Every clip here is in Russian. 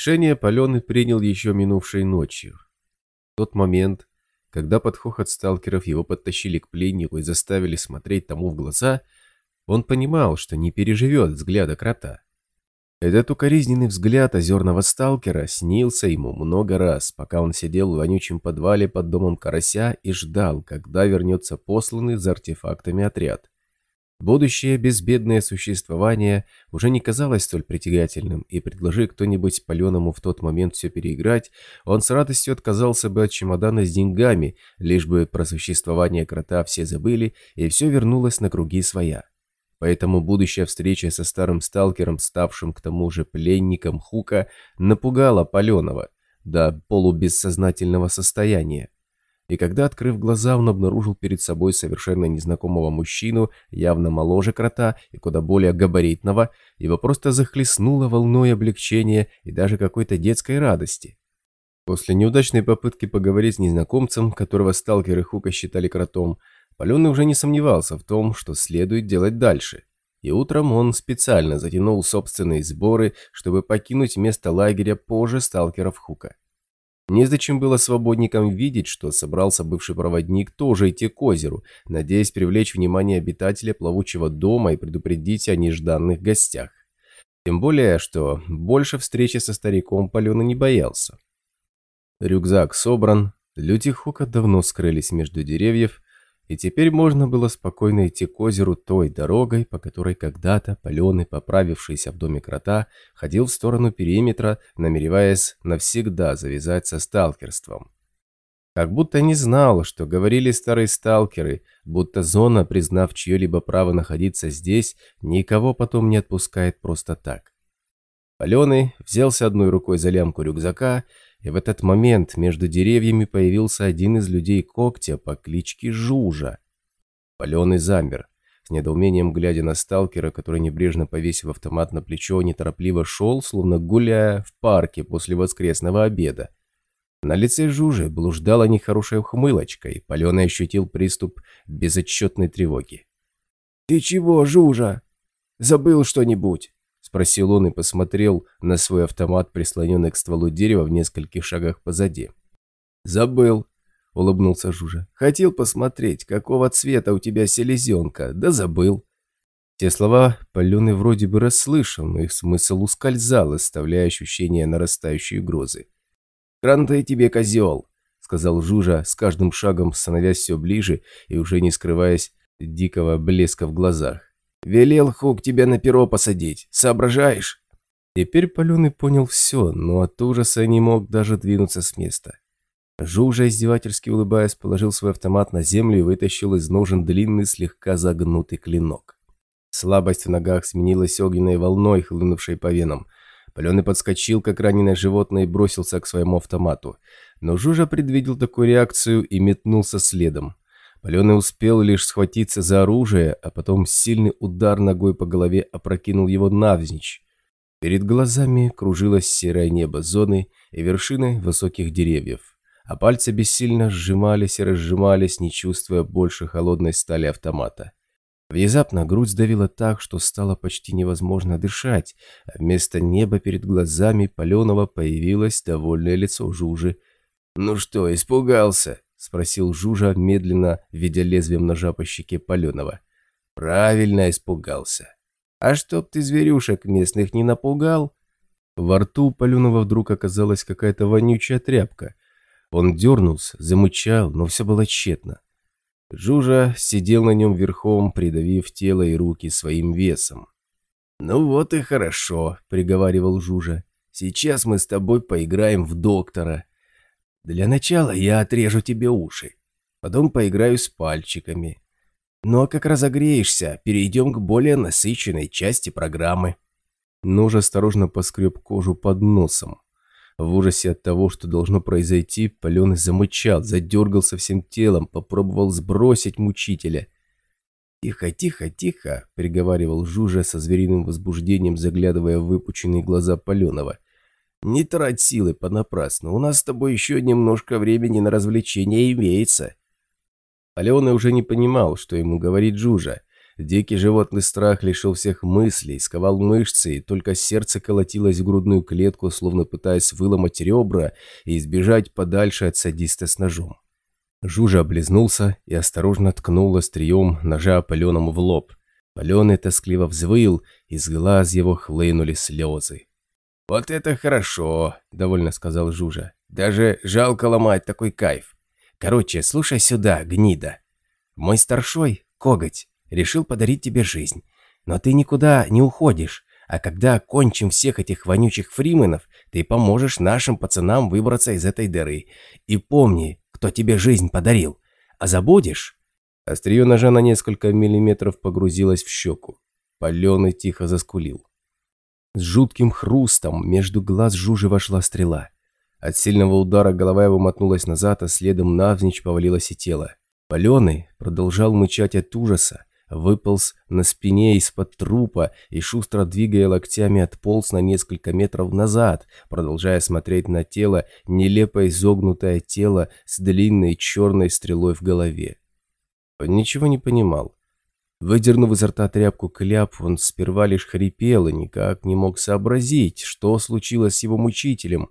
Решение Паленый принял еще минувшей ночью. В тот момент, когда под хохот сталкеров его подтащили к пленнику и заставили смотреть тому в глаза, он понимал, что не переживет взгляда крота. Этот укоризненный взгляд озерного сталкера снился ему много раз, пока он сидел в вонючем подвале под домом карася и ждал, когда вернется посланный за артефактами отряд. Будущее безбедное существование уже не казалось столь притягательным, и предложи кто-нибудь паленому в тот момент все переиграть, он с радостью отказался бы от чемодана с деньгами, лишь бы про существование крота все забыли, и все вернулось на круги своя. Поэтому будущая встреча со старым сталкером, ставшим к тому же пленником Хука, напугала Паленова до полубессознательного состояния. И когда, открыв глаза, он обнаружил перед собой совершенно незнакомого мужчину, явно моложе крота и куда более габаритного, его просто захлестнуло волной облегчения и даже какой-то детской радости. После неудачной попытки поговорить с незнакомцем, которого сталкеры Хука считали кротом, Паленый уже не сомневался в том, что следует делать дальше. И утром он специально затянул собственные сборы, чтобы покинуть место лагеря позже сталкеров Хука. Незачем было свободникам видеть, что собрался бывший проводник тоже идти к озеру, надеясь привлечь внимание обитателя плавучего дома и предупредить о нежданных гостях. Тем более, что больше встречи со стариком Палена не боялся. Рюкзак собран, люди Хука давно скрылись между деревьев, и теперь можно было спокойно идти к озеру той дорогой, по которой когда-то Паленый, поправившийся в доме крота, ходил в сторону периметра, намереваясь навсегда завязать со сталкерством. Как будто не знал, что говорили старые сталкеры, будто зона, признав чье-либо право находиться здесь, никого потом не отпускает просто так. Паленый взялся одной рукой за лямку рюкзака и в этот момент между деревьями появился один из людей когтя по кличке Жужа. Паленый замер, с недоумением глядя на сталкера, который, небрежно повесив автомат на плечо, неторопливо шел, словно гуляя в парке после воскресного обеда. На лице Жужи блуждала нехорошая ухмылочка, и Паленый ощутил приступ безотчетной тревоги. «Ты чего, Жужа? Забыл что-нибудь?» Спросил он и посмотрел на свой автомат, прислоненный к стволу дерева в нескольких шагах позади. «Забыл», — улыбнулся Жужа. «Хотел посмотреть, какого цвета у тебя селезенка, да забыл». Те слова Паленый вроде бы расслышал, но их смысл ускользал, оставляя ощущение нарастающей угрозы. «Крантай тебе, козел!» — сказал Жужа, с каждым шагом становясь все ближе и уже не скрываясь дикого блеска в глазах. Велел Хук тебя на перо посадить. Соображаешь?» Теперь Паленый понял все, но от ужаса не мог даже двинуться с места. Жужа, издевательски улыбаясь, положил свой автомат на землю и вытащил из ножен длинный, слегка загнутый клинок. Слабость в ногах сменилась огненной волной, хлынувшей по венам. Паленый подскочил, как раненое животное, и бросился к своему автомату. Но Жужа предвидел такую реакцию и метнулся следом. Паленый успел лишь схватиться за оружие, а потом сильный удар ногой по голове опрокинул его навзничь. Перед глазами кружилось серое небо зоны и вершины высоких деревьев, а пальцы бессильно сжимались и разжимались, не чувствуя больше холодной стали автомата. Внезапно грудь сдавила так, что стало почти невозможно дышать, а вместо неба перед глазами Паленова появилось довольное лицо Жужи. «Ну что, испугался?» — спросил Жужа, медленно, ведя лезвием ножа по щеке Паленова. «Правильно испугался. А чтоб ты зверюшек местных не напугал?» Во рту Паленова вдруг оказалась какая-то вонючая тряпка. Он дернулся, замычал, но все было тщетно. Жужа сидел на нем верхом, придавив тело и руки своим весом. «Ну вот и хорошо», — приговаривал Жужа. «Сейчас мы с тобой поиграем в доктора. Для начала я отрежу тебе уши, потом поиграю с пальчиками. А как разогреешься, перейдем к более насыщенной части программы. Нож осторожно поскреб кожу под носом. В ужасе от того, что должно произойти, Паленый замычал, задергался всем телом, попробовал сбросить мучителя. «Тихо, тихо, тихо», — приговаривал Жужа со звериным возбуждением, заглядывая в выпученные глаза Паленова. Не трать силы понапрасну, у нас с тобой еще немножко времени на развлечения имеется. Алеона уже не понимал, что ему говорит Жужа. Дикий животный страх лишил всех мыслей, сковал мышцы, и только сердце колотилось в грудную клетку, словно пытаясь выломать ребра и избежать подальше от садиста с ножом. Жужа облизнулся и осторожно ткнул острием ножа паленому в лоб. Паленый тоскливо взвыл, из глаз его хлынули слезы. «Вот это хорошо!» – довольно сказал Жужа. «Даже жалко ломать такой кайф. Короче, слушай сюда, гнида. Мой старшой, коготь, решил подарить тебе жизнь. Но ты никуда не уходишь, а когда кончим всех этих вонючих фрименов, ты поможешь нашим пацанам выбраться из этой дыры. И помни, кто тебе жизнь подарил. А забудешь?» Острие ножа на несколько миллиметров погрузилось в щеку. Паленый тихо заскулил. С жутким хрустом между глаз Жужи вошла стрела. От сильного удара голова его мотнулась назад, а следом навзничь повалилось и тело. Паленый продолжал мычать от ужаса, выполз на спине из-под трупа и, шустро двигая локтями, отполз на несколько метров назад, продолжая смотреть на тело, нелепо изогнутое тело с длинной черной стрелой в голове. Он ничего не понимал. Выдернув изо рта тряпку кляп, он сперва лишь хрипел и никак не мог сообразить, что случилось с его мучителем.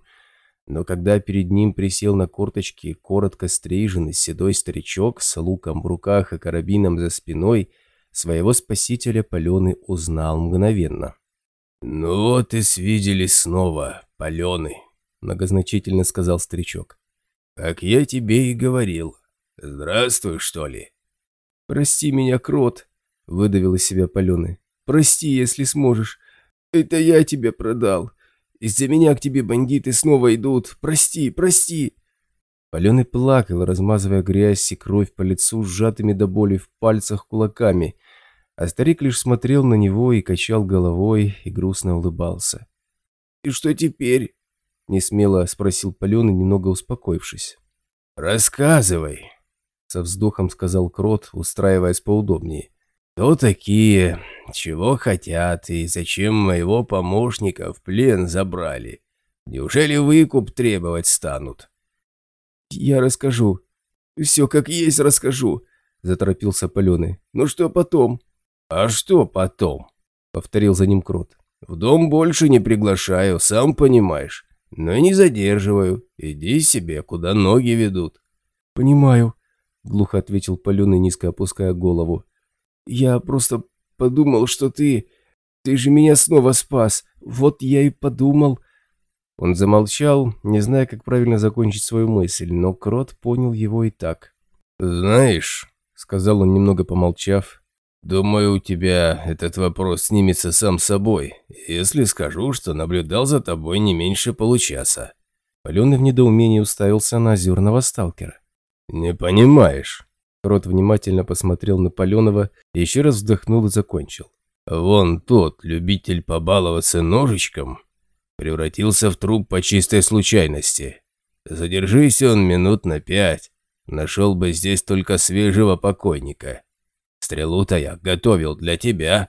Но когда перед ним присел на корточки коротко стриженный седой старичок с луком в руках и карабином за спиной, Своего спасителя Паленый узнал мгновенно. «Ну вот и свиделись снова, Паленый», — многозначительно сказал старичок. «Как я тебе и говорил. Здравствуй, что ли?» «Прости меня, крот», — выдавил из себя Паленый. «Прости, если сможешь. Это я тебя продал. Из-за меня к тебе бандиты снова идут. Прости, прости!» Паленый плакал, размазывая грязь и кровь по лицу сжатыми до боли в пальцах кулаками, а старик лишь смотрел на него и качал головой и грустно улыбался. «И что теперь?» — несмело спросил Паленый, немного успокоившись. «Рассказывай», — со вздохом сказал Крот, устраиваясь поудобнее. «Кто такие? Чего хотят? И зачем моего помощника в плен забрали? Неужели выкуп требовать станут?» «Я расскажу. Все как есть расскажу», — заторопился Паленый. «Ну что потом?» «А что потом?» — повторил за ним Крот. «В дом больше не приглашаю, сам понимаешь. Но не задерживаю. Иди себе, куда ноги ведут». «Понимаю», — глухо ответил Паленый, низко опуская голову. «Я просто подумал, что ты... Ты же меня снова спас. Вот я и подумал...» Он замолчал, не зная, как правильно закончить свою мысль, но Крот понял его и так. «Знаешь», — сказал он, немного помолчав, — «думаю, у тебя этот вопрос снимется сам собой, если скажу, что наблюдал за тобой не меньше получаса». Паленый в недоумении уставился на озерного сталкера. «Не понимаешь». Крот внимательно посмотрел на Паленова, еще раз вздохнул и закончил. «Вон тот любитель побаловаться ножичком превратился в труп по чистой случайности. Задержись он минут на пять, нашел бы здесь только свежего покойника. Стрелу-то я готовил для тебя.